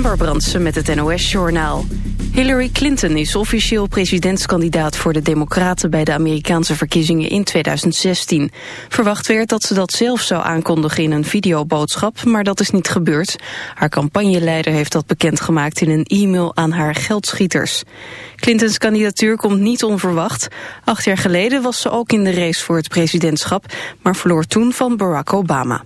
Ember Brandsen met het NOS-journaal. Hillary Clinton is officieel presidentskandidaat voor de Democraten... bij de Amerikaanse verkiezingen in 2016. Verwacht werd dat ze dat zelf zou aankondigen in een videoboodschap... maar dat is niet gebeurd. Haar campagneleider heeft dat bekendgemaakt in een e-mail aan haar geldschieters. Clintons kandidatuur komt niet onverwacht. Acht jaar geleden was ze ook in de race voor het presidentschap... maar verloor toen van Barack Obama.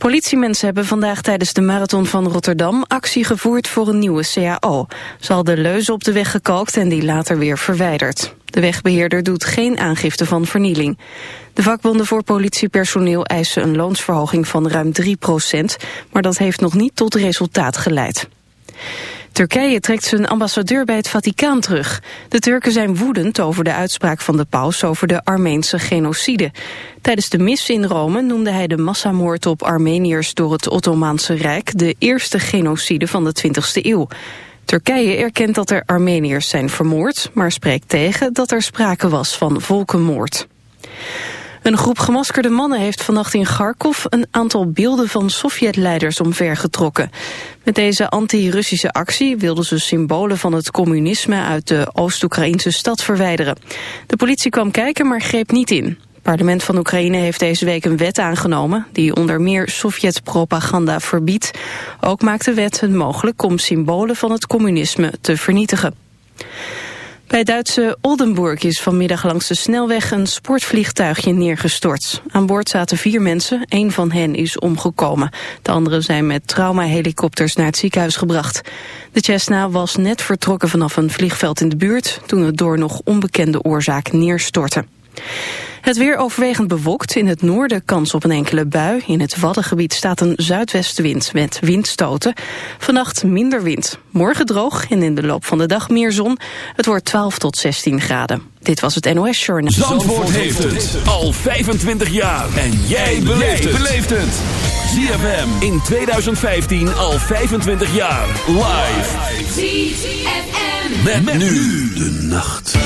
Politiemensen hebben vandaag tijdens de marathon van Rotterdam actie gevoerd voor een nieuwe CAO. Ze hadden leuzen op de weg gekalkt en die later weer verwijderd. De wegbeheerder doet geen aangifte van vernieling. De vakbonden voor politiepersoneel eisen een loonsverhoging van ruim 3% maar dat heeft nog niet tot resultaat geleid. Turkije trekt zijn ambassadeur bij het Vaticaan terug. De Turken zijn woedend over de uitspraak van de paus over de Armeense genocide. Tijdens de mis in Rome noemde hij de massamoord op Armeniërs door het Ottomaanse Rijk de eerste genocide van de 20e eeuw. Turkije erkent dat er Armeniërs zijn vermoord, maar spreekt tegen dat er sprake was van volkenmoord. Een groep gemaskerde mannen heeft vannacht in Kharkov een aantal beelden van Sovjet-leiders omvergetrokken. Met deze anti-Russische actie wilden ze symbolen van het communisme uit de Oost-Oekraïnse stad verwijderen. De politie kwam kijken, maar greep niet in. Het parlement van Oekraïne heeft deze week een wet aangenomen... die onder meer Sovjet-propaganda verbiedt. Ook maakt de wet het mogelijk om symbolen van het communisme te vernietigen. Bij Duitse Oldenburg is vanmiddag langs de snelweg een sportvliegtuigje neergestort. Aan boord zaten vier mensen, één van hen is omgekomen. De anderen zijn met traumahelikopters naar het ziekenhuis gebracht. De Cessna was net vertrokken vanaf een vliegveld in de buurt... toen het door nog onbekende oorzaak neerstortte. Het weer overwegend bewolkt. In het noorden kans op een enkele bui. In het Waddengebied staat een zuidwestenwind met windstoten. Vannacht minder wind. Morgen droog en in de loop van de dag meer zon. Het wordt 12 tot 16 graden. Dit was het NOS Journal. Zandvoort, heeft het al 25 jaar. En jij beleeft het. ZFM in 2015 al 25 jaar. Live. ZFM. met nu de nacht.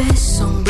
confession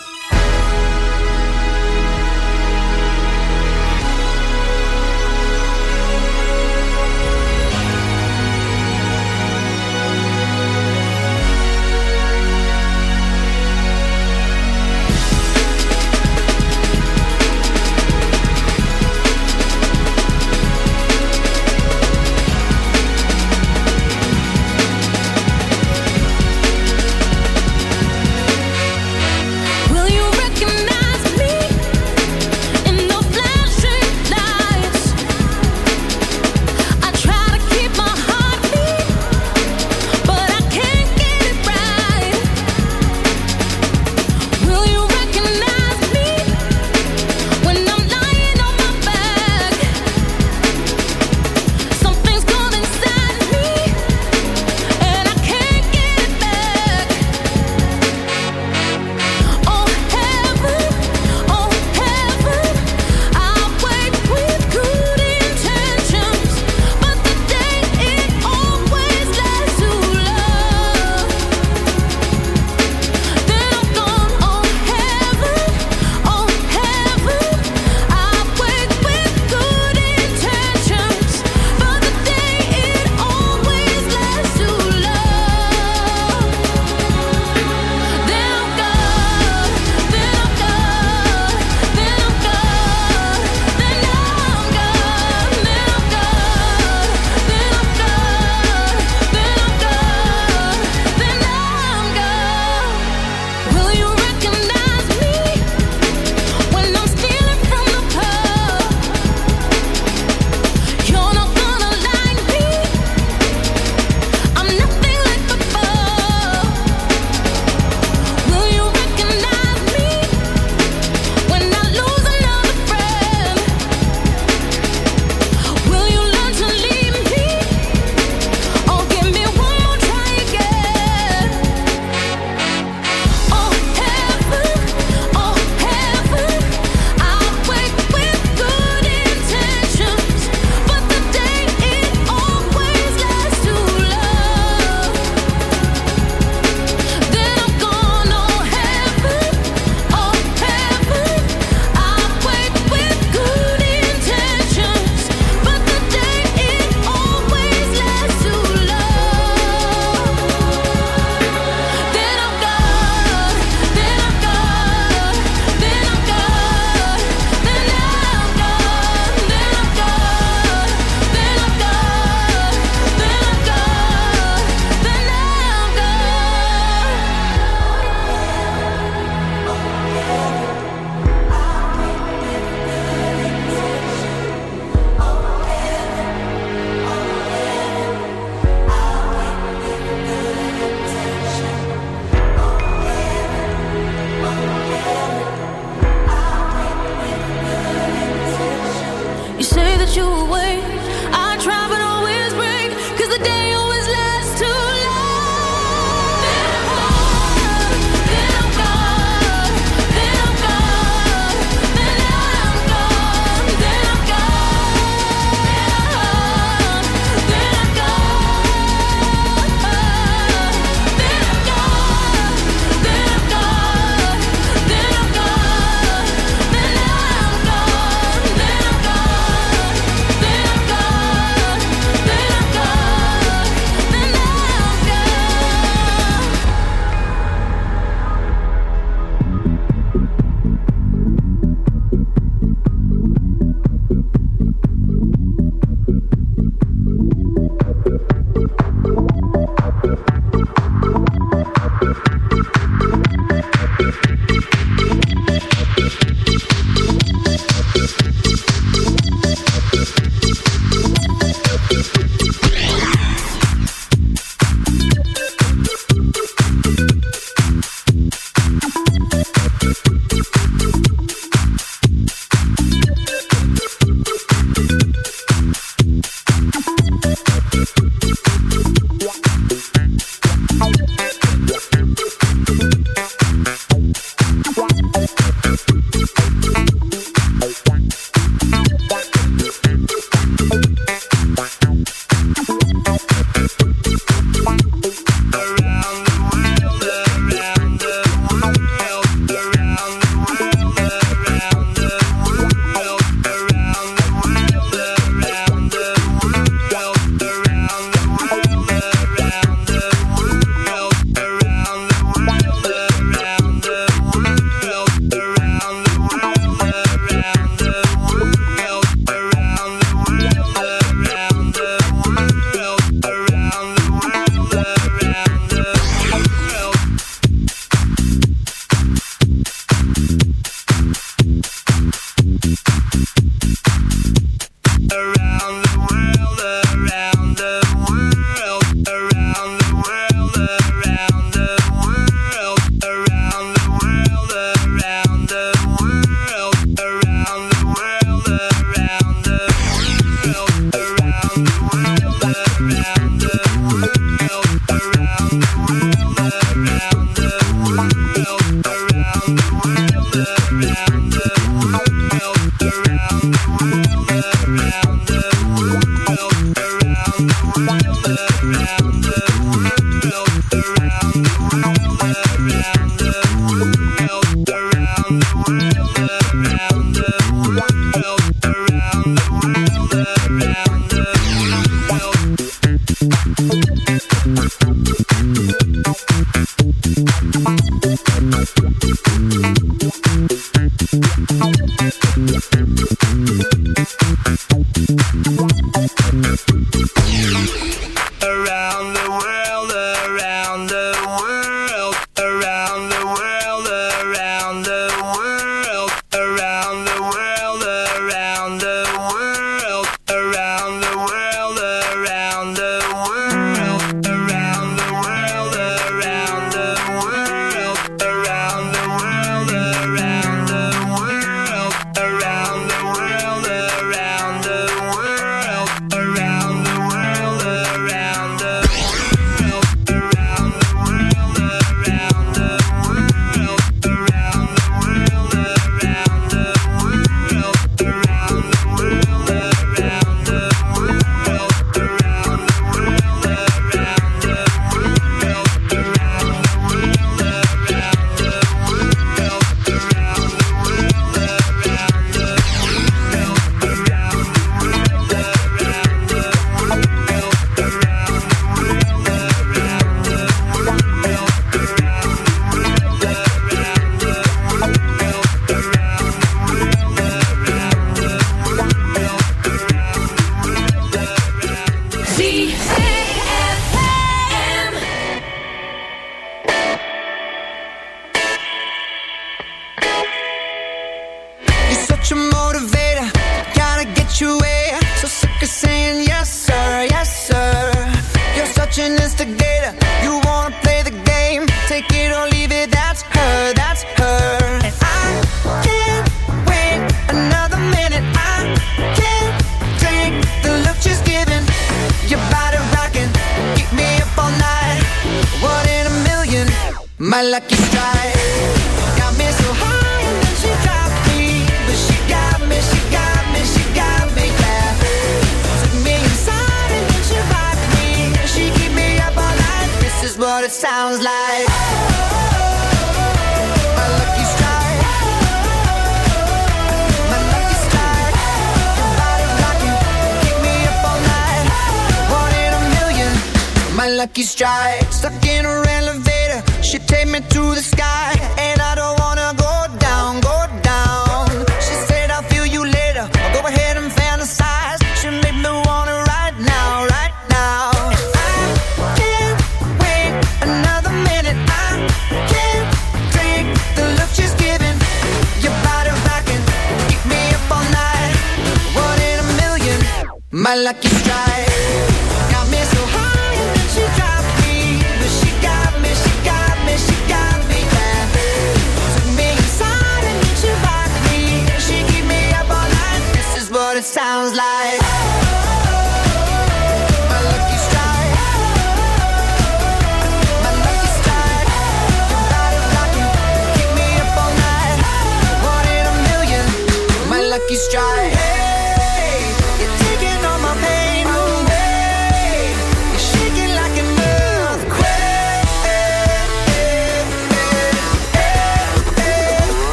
I like